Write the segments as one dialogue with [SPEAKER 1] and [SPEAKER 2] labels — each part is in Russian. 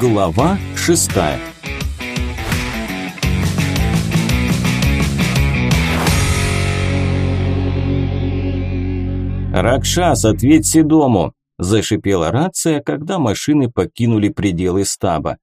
[SPEAKER 1] Глава шестая «Ракшас, ответь Седому!» – зашипела рация, когда машины покинули пределы стаба.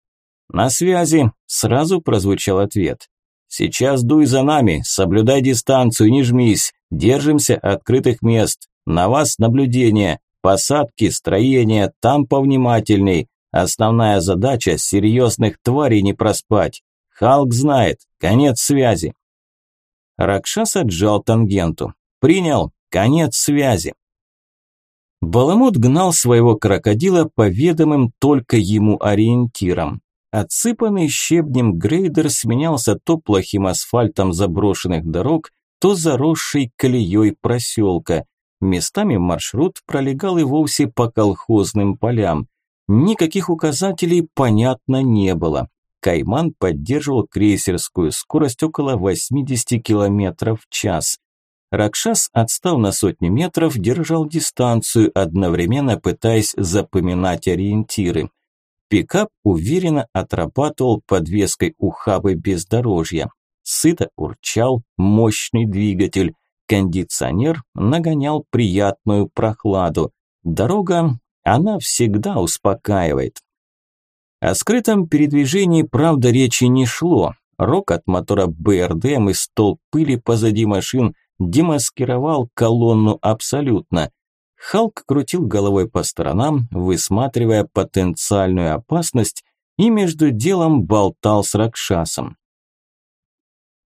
[SPEAKER 1] «На связи!» – сразу прозвучал ответ. «Сейчас дуй за нами, соблюдай дистанцию, не жмись, держимся открытых мест. На вас наблюдение, посадки, строения, там повнимательней. Основная задача – серьезных тварей не проспать. Халк знает, конец связи». Ракшас отжал тангенту. «Принял, конец связи». Баламут гнал своего крокодила по ведомым только ему ориентирам. Отсыпанный щебнем грейдер сменялся то плохим асфальтом заброшенных дорог, то заросшей колеей проселка. Местами маршрут пролегал и вовсе по колхозным полям. Никаких указателей, понятно, не было. Кайман поддерживал крейсерскую скорость около 80 км в час. Ракшас отстал на сотни метров, держал дистанцию, одновременно пытаясь запоминать ориентиры. Пикап уверенно отрабатывал подвеской ухабы бездорожья. Сыто урчал мощный двигатель. Кондиционер нагонял приятную прохладу. Дорога, она всегда успокаивает. О скрытом передвижении, правда, речи не шло. Рок от мотора БРДМ и столб пыли позади машин демаскировал колонну абсолютно. Халк крутил головой по сторонам, высматривая потенциальную опасность, и между делом болтал с Ракшасом.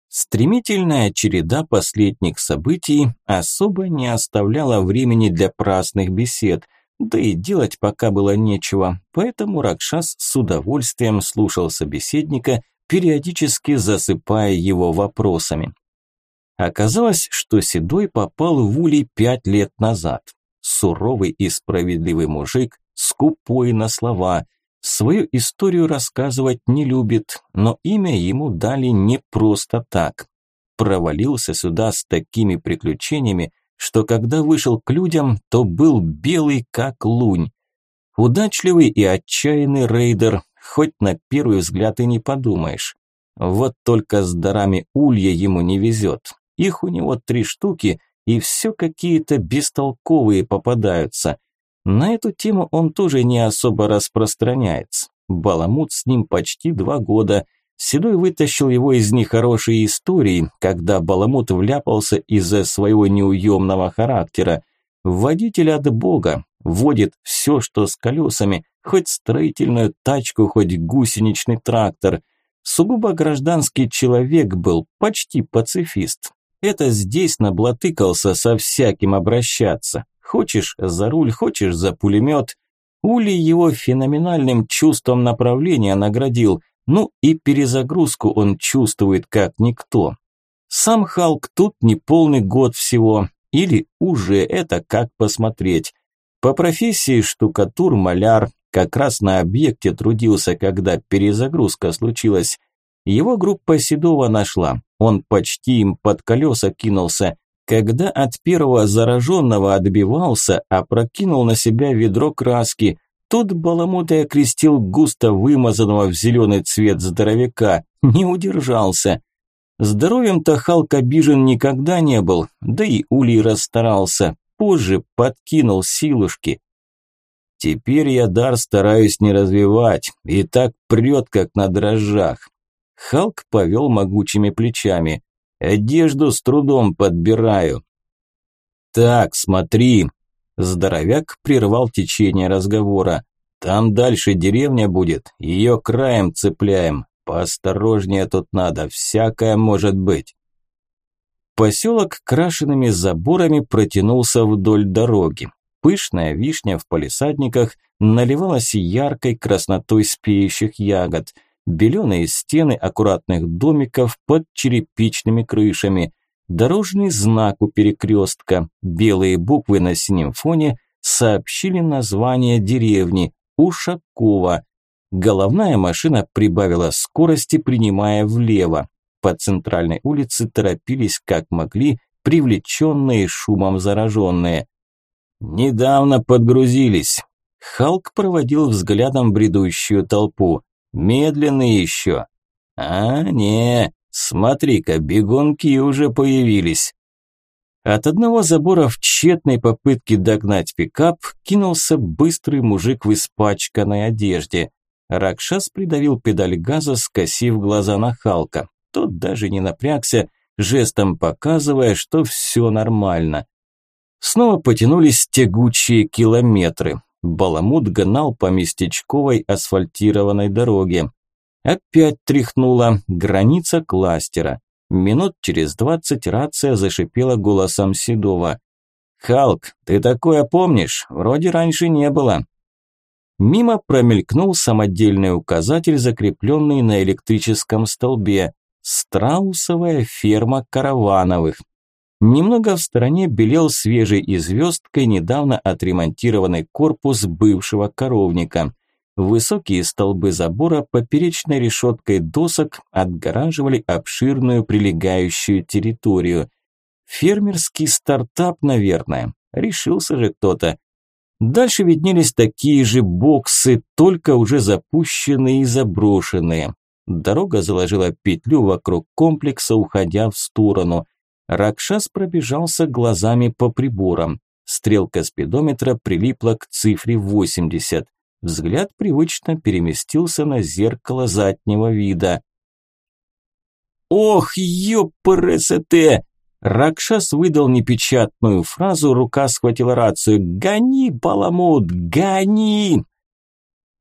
[SPEAKER 1] Стремительная череда последних событий особо не оставляла времени для праздных бесед, да и делать пока было нечего, поэтому Ракшас с удовольствием слушал собеседника, периодически засыпая его вопросами. Оказалось, что Седой попал в улей пять лет назад. Суровый и справедливый мужик, скупой на слова. Свою историю рассказывать не любит, но имя ему дали не просто так. Провалился сюда с такими приключениями, что когда вышел к людям, то был белый как лунь. Удачливый и отчаянный рейдер, хоть на первый взгляд и не подумаешь. Вот только с дарами улья ему не везет. Их у него три штуки, и все какие-то бестолковые попадаются. На эту тему он тоже не особо распространяется. Баламут с ним почти два года. Седой вытащил его из нехорошей истории, когда Баламут вляпался из-за своего неуемного характера. Водитель от бога, водит все, что с колесами, хоть строительную тачку, хоть гусеничный трактор. Сугубо гражданский человек был, почти пацифист. Это здесь наблатыкался со всяким обращаться. Хочешь за руль, хочешь за пулемет. Ули его феноменальным чувством направления наградил, ну и перезагрузку он чувствует как никто. Сам Халк тут не полный год всего, или уже это как посмотреть. По профессии штукатур-маляр, как раз на объекте трудился, когда перезагрузка случилась. Его группа Седова нашла, он почти им под колеса кинулся. Когда от первого зараженного отбивался, опрокинул на себя ведро краски. Тут баламутай окрестил густо вымазанного в зеленый цвет здоровяка. Не удержался. Здоровьем-то Халк обижен никогда не был, да и Улей расстарался. Позже подкинул силушки. Теперь я дар стараюсь не развивать, и так прет, как на дрожжах. Халк повел могучими плечами. «Одежду с трудом подбираю». «Так, смотри». Здоровяк прервал течение разговора. «Там дальше деревня будет, ее краем цепляем. Поосторожнее тут надо, всякое может быть». Поселок крашенными заборами протянулся вдоль дороги. Пышная вишня в палисадниках наливалась яркой краснотой спеющих ягод – беленые стены аккуратных домиков под черепичными крышами, дорожный знак у перекрестка, белые буквы на синем фоне сообщили название деревни Ушакова. Головная машина прибавила скорости, принимая влево. По центральной улице торопились как могли, привлеченные шумом зараженные. «Недавно подгрузились», Халк проводил взглядом бредущую толпу. Медленный еще. А, не, смотри-ка, бегунки уже появились. От одного забора в тщетной попытке догнать пикап кинулся быстрый мужик в испачканной одежде. Ракшас придавил педаль газа, скосив глаза на Халка. Тот даже не напрягся, жестом показывая, что все нормально. Снова потянулись тягучие километры. Баламут гнал по местечковой асфальтированной дороге. Опять тряхнула граница кластера. Минут через двадцать рация зашипела голосом Седова. «Халк, ты такое помнишь? Вроде раньше не было». Мимо промелькнул самодельный указатель, закрепленный на электрическом столбе. Страусовая ферма Каравановых. Немного в стороне белел свежей и звездкой недавно отремонтированный корпус бывшего коровника. Высокие столбы забора поперечной решеткой досок отгораживали обширную прилегающую территорию. Фермерский стартап, наверное. Решился же кто-то. Дальше виднелись такие же боксы, только уже запущенные и заброшенные. Дорога заложила петлю вокруг комплекса, уходя в сторону. Ракшас пробежался глазами по приборам. Стрелка спидометра прилипла к цифре 80. Взгляд привычно переместился на зеркало заднего вида. «Ох, ёпрст!» Ракшас выдал непечатную фразу, рука схватила рацию. «Гони, Баламут, гони!»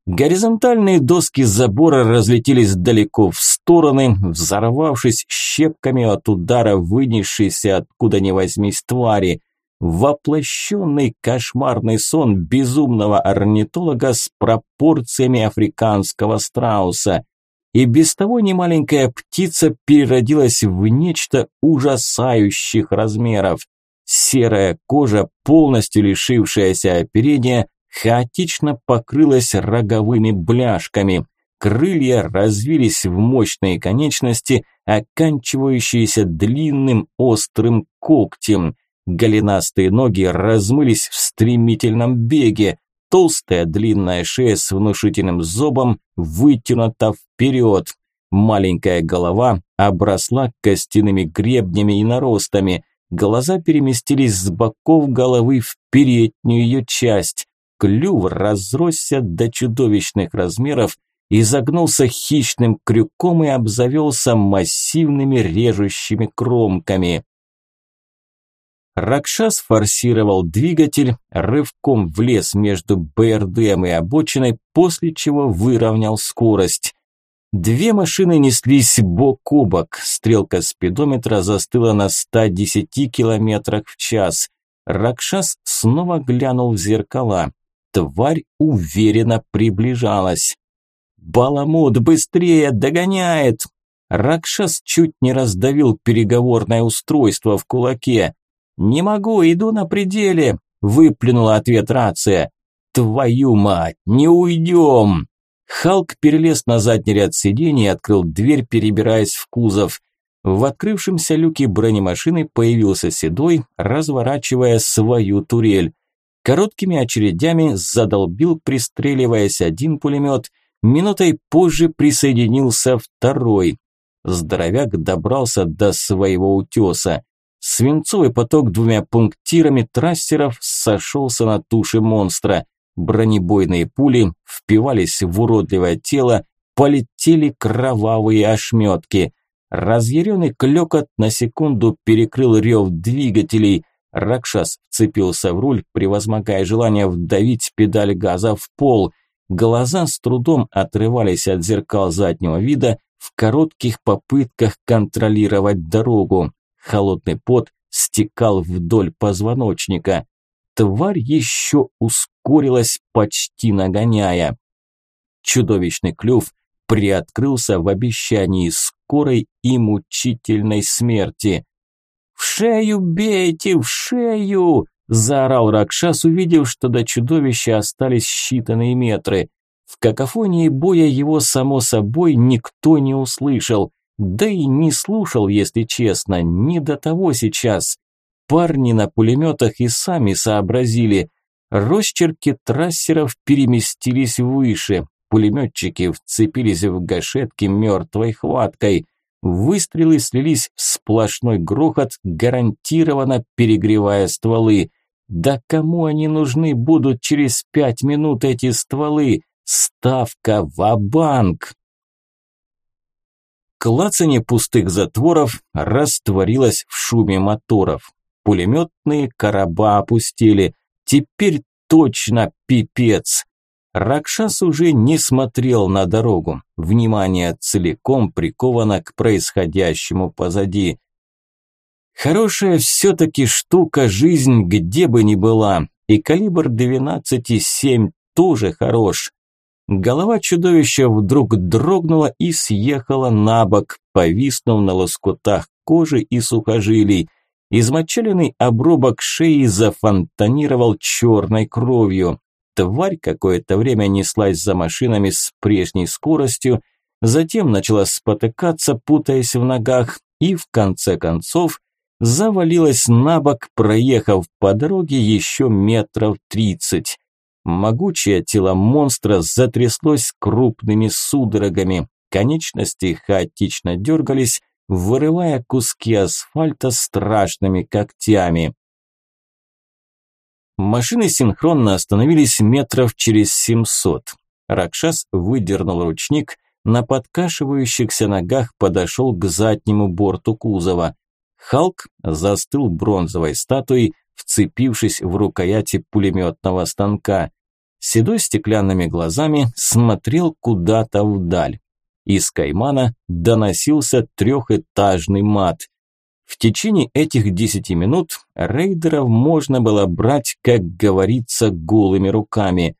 [SPEAKER 1] Горизонтальные доски забора разлетелись далеко в стороны, взорвавшись щепками от удара вынесшейся откуда ни возьмись твари. Воплощенный кошмарный сон безумного орнитолога с пропорциями африканского страуса. И без того немаленькая птица переродилась в нечто ужасающих размеров. Серая кожа, полностью лишившаяся оперения, хаотично покрылась роговыми бляшками. Крылья развились в мощные конечности, оканчивающиеся длинным острым когтем. Голенастые ноги размылись в стремительном беге. Толстая длинная шея с внушительным зобом вытянута вперед. Маленькая голова обросла костяными гребнями и наростами. Глаза переместились с боков головы в переднюю ее часть клюв разросся до чудовищных размеров, изогнулся хищным крюком и обзавелся массивными режущими кромками. Ракшас форсировал двигатель, рывком влез между БРДМ и обочиной, после чего выровнял скорость. Две машины неслись бок о бок, стрелка спидометра застыла на 110 километрах в час. Ракшас снова глянул в зеркала. Тварь уверенно приближалась. «Баламут, быстрее, догоняет!» Ракшас чуть не раздавил переговорное устройство в кулаке. «Не могу, иду на пределе!» – выплюнула ответ рация. «Твою мать, не уйдем!» Халк перелез на задний ряд сидений и открыл дверь, перебираясь в кузов. В открывшемся люке бронемашины появился Седой, разворачивая свою турель. Короткими очередями задолбил, пристреливаясь один пулемет. Минутой позже присоединился второй. Здоровяк добрался до своего утеса. Свинцовый поток двумя пунктирами трассеров сошелся на туше монстра. Бронебойные пули впивались в уродливое тело, полетели кровавые ошметки. Разъяренный клёкот на секунду перекрыл рев двигателей. Ракшас вцепился в руль, превозмогая желание вдавить педаль газа в пол. Глаза с трудом отрывались от зеркал заднего вида в коротких попытках контролировать дорогу. Холодный пот стекал вдоль позвоночника. Тварь еще ускорилась, почти нагоняя. Чудовищный клюв приоткрылся в обещании скорой и мучительной смерти. «В шею бейте, в шею!» – заорал Ракшас, увидев, что до чудовища остались считанные метры. В какофонии боя его, само собой, никто не услышал. Да и не слушал, если честно, не до того сейчас. Парни на пулеметах и сами сообразили. Росчерки трассеров переместились выше. Пулеметчики вцепились в гашетки мертвой хваткой. Выстрелы слились в сплошной грохот, гарантированно перегревая стволы. Да кому они нужны будут через пять минут эти стволы? Ставка в банк Клацанье пустых затворов растворилось в шуме моторов. Пулеметные короба опустили. Теперь точно пипец. Ракшас уже не смотрел на дорогу. Внимание целиком приковано к происходящему позади. Хорошая все-таки штука жизнь, где бы ни была. И калибр 12,7 тоже хорош. Голова чудовища вдруг дрогнула и съехала на бок, повиснув на лоскутах кожи и сухожилий. Измочаленный обрубок шеи зафонтанировал черной кровью. Тварь какое-то время неслась за машинами с прежней скоростью, затем начала спотыкаться, путаясь в ногах, и в конце концов завалилась на бок, проехав по дороге еще метров тридцать. Могучее тело монстра затряслось крупными судорогами, конечности хаотично дергались, вырывая куски асфальта страшными когтями. Машины синхронно остановились метров через семьсот. Ракшас выдернул ручник, на подкашивающихся ногах подошел к заднему борту кузова. Халк застыл бронзовой статуей, вцепившись в рукояти пулеметного станка. Седой стеклянными глазами смотрел куда-то вдаль. Из каймана доносился трехэтажный мат. В течение этих десяти минут рейдеров можно было брать, как говорится, голыми руками.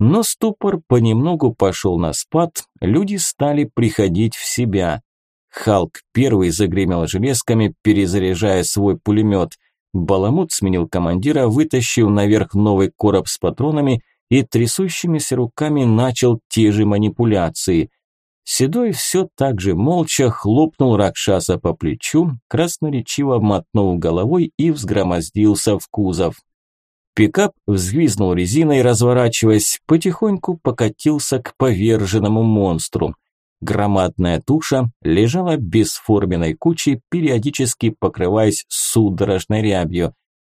[SPEAKER 1] Но ступор понемногу пошел на спад, люди стали приходить в себя. Халк первый загремел железками, перезаряжая свой пулемет. Баламут сменил командира, вытащив наверх новый короб с патронами и трясущимися руками начал те же манипуляции. Седой все так же молча хлопнул Ракшаса по плечу, красноречиво мотнул головой и взгромоздился в кузов. Пикап взвизнул резиной, разворачиваясь, потихоньку покатился к поверженному монстру. Громадная туша лежала бесформенной кучей, периодически покрываясь судорожной рябью.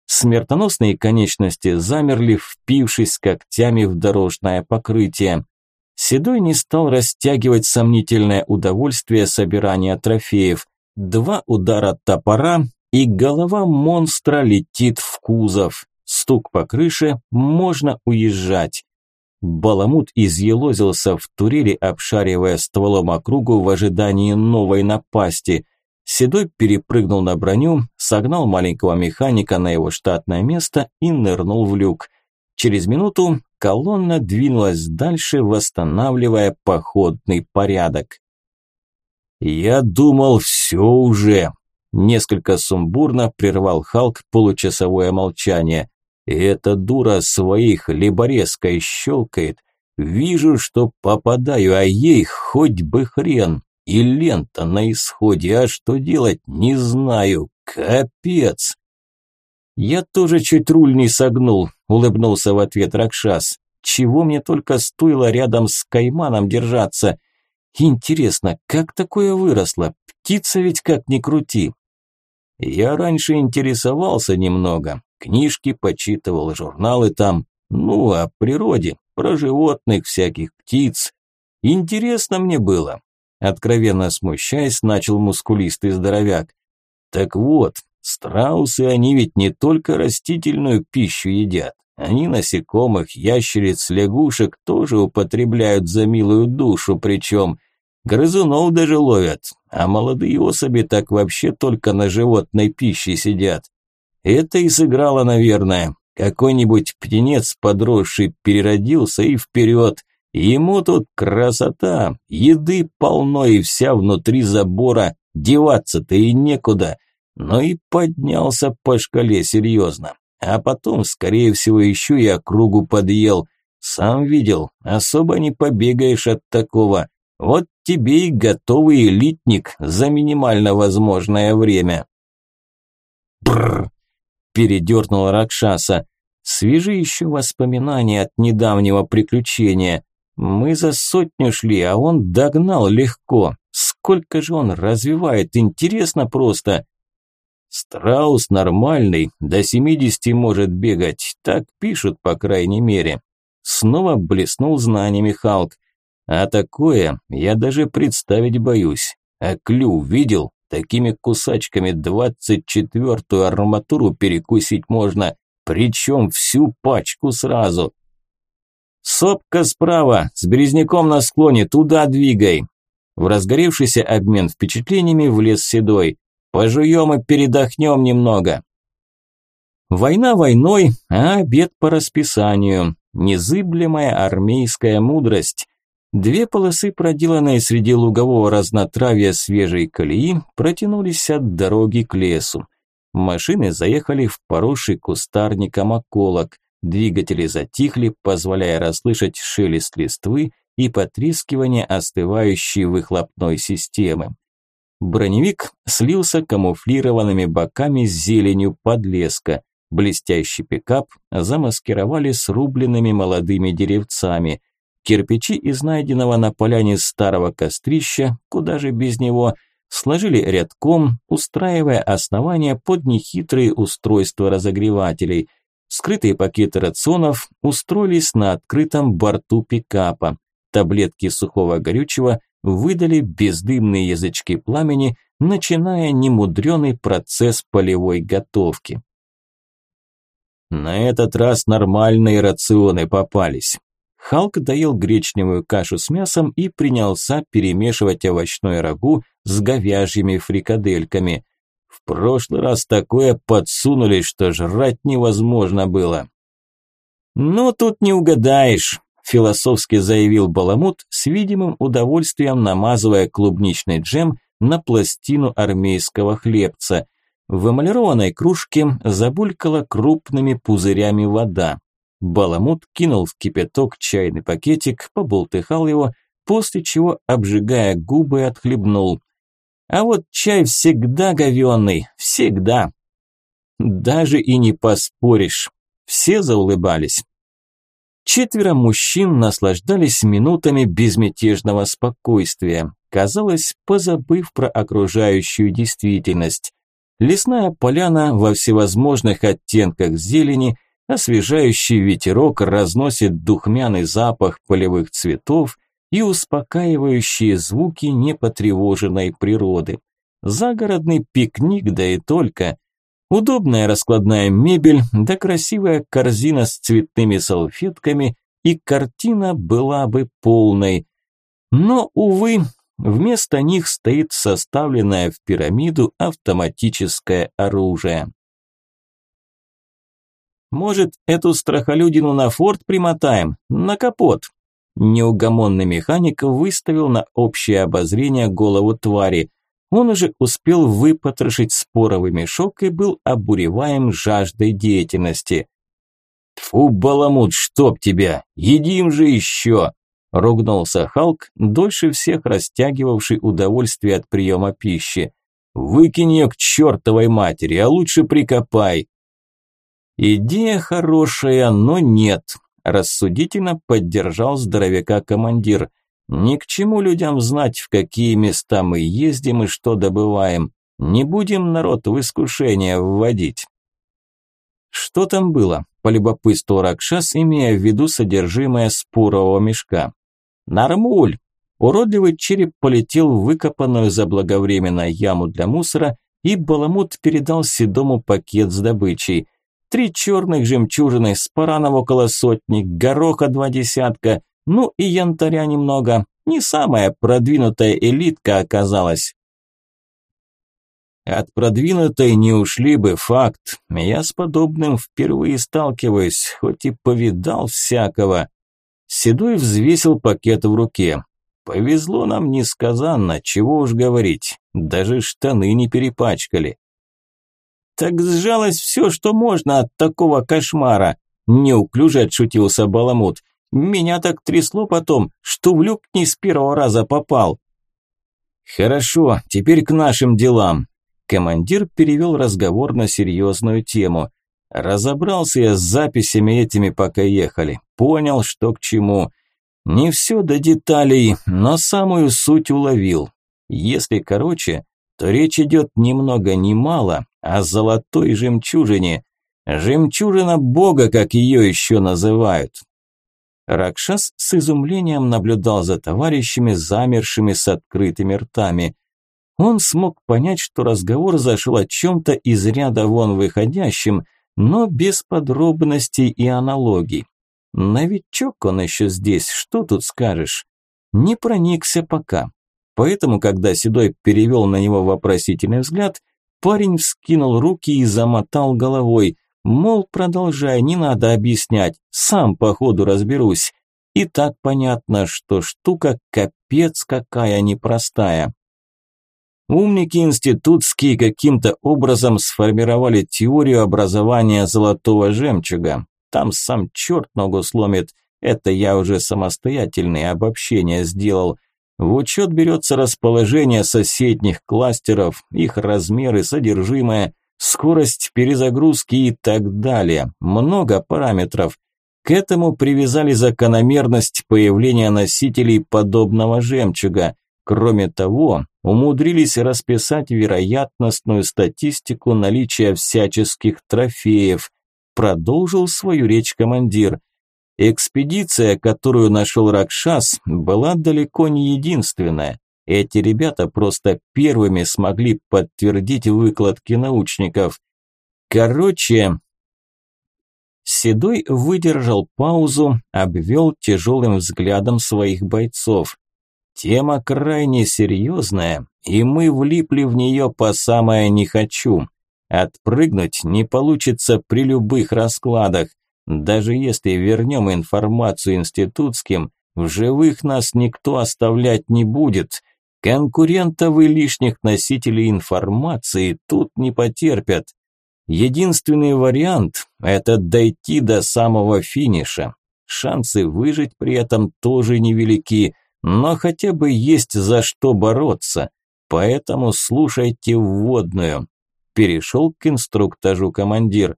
[SPEAKER 1] Смертоносные конечности замерли, впившись когтями в дорожное покрытие. Седой не стал растягивать сомнительное удовольствие собирания трофеев. Два удара топора, и голова монстра летит в кузов. Стук по крыше, можно уезжать. Баламут изъелозился в турели, обшаривая стволом округу в ожидании новой напасти – Седой перепрыгнул на броню, согнал маленького механика на его штатное место и нырнул в люк. Через минуту колонна двинулась дальше, восстанавливая походный порядок. «Я думал, все уже», – несколько сумбурно прервал Халк получасовое молчание. «Эта дура своей хлеборезкой щелкает. Вижу, что попадаю, а ей хоть бы хрен. И лента на исходе, а что делать, не знаю. Капец. Я тоже чуть руль не согнул, улыбнулся в ответ Ракшас. Чего мне только стоило рядом с Кайманом держаться. Интересно, как такое выросло? Птица ведь как ни крути. Я раньше интересовался немного. Книжки почитывал, журналы там. Ну, о природе, про животных, всяких птиц. Интересно мне было. Откровенно смущаясь, начал мускулистый здоровяк. Так вот, страусы, они ведь не только растительную пищу едят. Они насекомых, ящериц, лягушек тоже употребляют за милую душу, причем грызунов даже ловят, а молодые особи так вообще только на животной пище сидят. Это и сыграло, наверное. Какой-нибудь птенец подросший переродился и вперед, Ему тут красота, еды полно и вся внутри забора, деваться-то и некуда. Но и поднялся по шкале серьезно. А потом, скорее всего, еще и округу подъел. Сам видел, особо не побегаешь от такого. Вот тебе и готовый элитник за минимально возможное время. Бррр! Передернул Ракшаса. Свежи еще воспоминания от недавнего приключения. Мы за сотню шли, а он догнал легко. Сколько же он развивает, интересно просто. Страус нормальный, до 70 может бегать, так пишут по крайней мере. Снова блеснул знаниями Халк. А такое я даже представить боюсь. А клю видел? Такими кусачками двадцать четвертую арматуру перекусить можно, причем всю пачку сразу. Сопка справа, с березняком на склоне, туда двигай. В разгоревшийся обмен впечатлениями влез Седой. Пожуем и передохнем немного. Война войной, а обед по расписанию. Незыблемая армейская мудрость. Две полосы, проделанные среди лугового разнотравья свежей колеи, протянулись от дороги к лесу. Машины заехали в поросший кустарником околок. Двигатели затихли, позволяя расслышать шелест листвы и потрескивание остывающей выхлопной системы. Броневик слился камуфлированными боками с зеленью подлеска. Блестящий пикап замаскировали срубленными молодыми деревцами. Кирпичи из найденного на поляне старого кострища, куда же без него, сложили рядком, устраивая основания под нехитрые устройства разогревателей. Скрытые пакеты рационов устроились на открытом борту пикапа. Таблетки сухого горючего выдали бездымные язычки пламени, начиная немудрёный процесс полевой готовки. На этот раз нормальные рационы попались. Халк доел гречневую кашу с мясом и принялся перемешивать овощное рагу с говяжьими фрикадельками. В прошлый раз такое подсунули, что жрать невозможно было. «Ну, тут не угадаешь», – философски заявил Баламут, с видимым удовольствием намазывая клубничный джем на пластину армейского хлебца. В эмалированной кружке забулькала крупными пузырями вода. Баламут кинул в кипяток чайный пакетик, поболтыхал его, после чего, обжигая губы, отхлебнул. А вот чай всегда говёный, всегда. Даже и не поспоришь. Все заулыбались. Четверо мужчин наслаждались минутами безмятежного спокойствия, казалось, позабыв про окружающую действительность. Лесная поляна во всевозможных оттенках зелени – Освежающий ветерок разносит духмяный запах полевых цветов и успокаивающие звуки непотревоженной природы. Загородный пикник, да и только. Удобная раскладная мебель, да красивая корзина с цветными салфетками, и картина была бы полной. Но, увы, вместо них стоит составленное в пирамиду автоматическое оружие. Может, эту страхолюдину на форт примотаем? На капот?» Неугомонный механик выставил на общее обозрение голову твари. Он уже успел выпотрошить споровый мешок и был обуреваем жаждой деятельности. «Тьфу, баламут, чтоб тебя! Едим же еще!» Ругнулся Халк, дольше всех растягивавший удовольствие от приема пищи. «Выкинь ее к чертовой матери, а лучше прикопай!» Идея хорошая, но нет, рассудительно поддержал здоровяка командир. Ни к чему людям знать, в какие места мы ездим и что добываем. Не будем народ в искушение вводить. Что там было? Полюбопытствовал Ракшас, имея в виду содержимое спорового мешка. Нормуль! Уродливый череп полетел в выкопанную заблаговременно яму для мусора, и Баламут передал Седому пакет с добычей – Три черных жемчужины, спаранов около сотни, гороха два десятка, ну и янтаря немного. Не самая продвинутая элитка оказалась. От продвинутой не ушли бы, факт. Я с подобным впервые сталкиваюсь, хоть и повидал всякого. Седой взвесил пакет в руке. Повезло нам несказанно, чего уж говорить. Даже штаны не перепачкали. Так сжалось все, что можно от такого кошмара. Неуклюже отшутился Баламут. Меня так трясло потом, что в люк не с первого раза попал. Хорошо, теперь к нашим делам. Командир перевел разговор на серьезную тему. Разобрался я с записями этими, пока ехали. Понял, что к чему. Не все до деталей, но самую суть уловил. Если короче, то речь идет ни много ни мало о золотой жемчужине. Жемчужина бога, как ее еще называют. Ракшас с изумлением наблюдал за товарищами, замершими с открытыми ртами. Он смог понять, что разговор зашел о чем-то из ряда вон выходящем, но без подробностей и аналогий. Новичок он еще здесь, что тут скажешь? Не проникся пока. Поэтому, когда Седой перевел на него вопросительный взгляд, парень вскинул руки и замотал головой, мол, продолжай, не надо объяснять, сам по ходу разберусь. И так понятно, что штука капец какая непростая. Умники институтские каким-то образом сформировали теорию образования золотого жемчуга. Там сам черт ногу сломит. Это я уже самостоятельные обобщения сделал. В учет берется расположение соседних кластеров, их размеры, содержимое, скорость перезагрузки и так далее. Много параметров. К этому привязали закономерность появления носителей подобного жемчуга. Кроме того, умудрились расписать вероятностную статистику наличия всяческих трофеев. Продолжил свою речь командир. Экспедиция, которую нашел Ракшас, была далеко не единственная. Эти ребята просто первыми смогли подтвердить выкладки научников. Короче, Седой выдержал паузу, обвел тяжелым взглядом своих бойцов. Тема крайне серьезная, и мы влипли в нее по самое не хочу. Отпрыгнуть не получится при любых раскладах. Даже если вернем информацию институтским, в живых нас никто оставлять не будет. Конкурентов и лишних носителей информации тут не потерпят. Единственный вариант – это дойти до самого финиша. Шансы выжить при этом тоже невелики – но хотя бы есть за что бороться. Поэтому слушайте вводную. Перешел к инструктажу командир.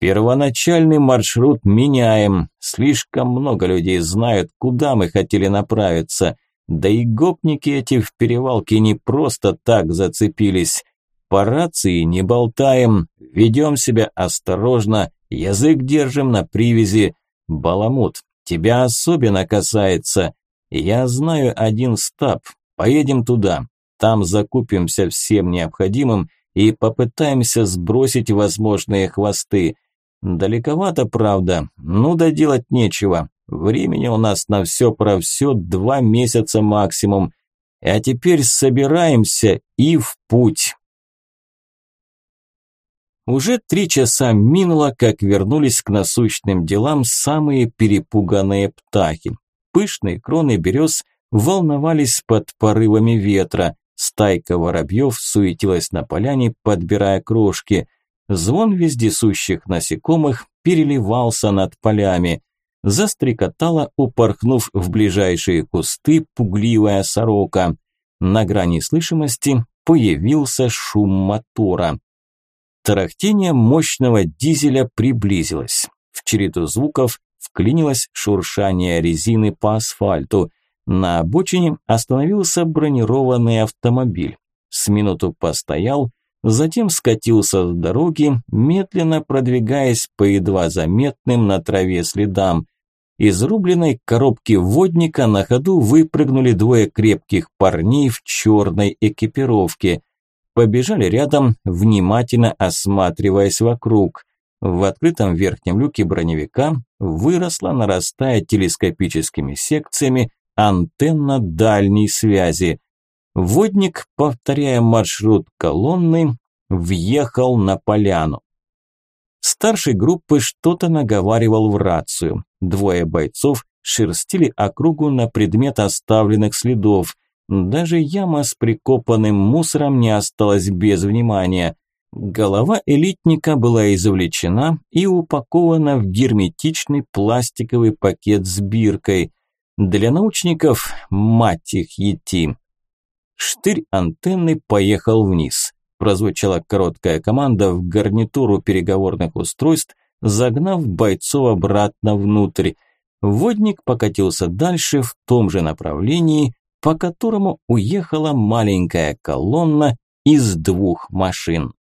[SPEAKER 1] Первоначальный маршрут меняем. Слишком много людей знают, куда мы хотели направиться. Да и гопники эти в перевалке не просто так зацепились. По рации не болтаем, ведем себя осторожно, язык держим на привязи. Баламут, тебя особенно касается. Я знаю один стаб. Поедем туда. Там закупимся всем необходимым и попытаемся сбросить возможные хвосты. Далековато, правда, ну да делать нечего. Времени у нас на все про все два месяца максимум. А теперь собираемся и в путь. Уже три часа минуло, как вернулись к насущным делам самые перепуганные птахи. Пышные кроны берез волновались под порывами ветра. Стайка воробьев суетилась на поляне, подбирая крошки. Звон вездесущих насекомых переливался над полями. Застрекотала, упорхнув в ближайшие кусты, пугливая сорока. На грани слышимости появился шум мотора. Тарахтение мощного дизеля приблизилось. В череду звуков вклинилось шуршание резины по асфальту. На обочине остановился бронированный автомобиль. С минуту постоял, затем скатился с дороги, медленно продвигаясь по едва заметным на траве следам. Из рубленной коробки водника на ходу выпрыгнули двое крепких парней в черной экипировке. Побежали рядом, внимательно осматриваясь вокруг. В открытом верхнем люке броневика выросла, нарастая телескопическими секциями, антенна дальней связи. Водник, повторяя маршрут колонны, въехал на поляну. Старший группы что-то наговаривал в рацию. Двое бойцов шерстили округу на предмет оставленных следов. Даже яма с прикопанным мусором не осталась без внимания – Голова элитника была извлечена и упакована в герметичный пластиковый пакет с биркой. Для научников мать их ети. Штырь антенны поехал вниз. прозвучала короткая команда в гарнитуру переговорных устройств, загнав бойцов обратно внутрь. Водник покатился дальше в том же направлении, по которому уехала маленькая колонна из двух машин.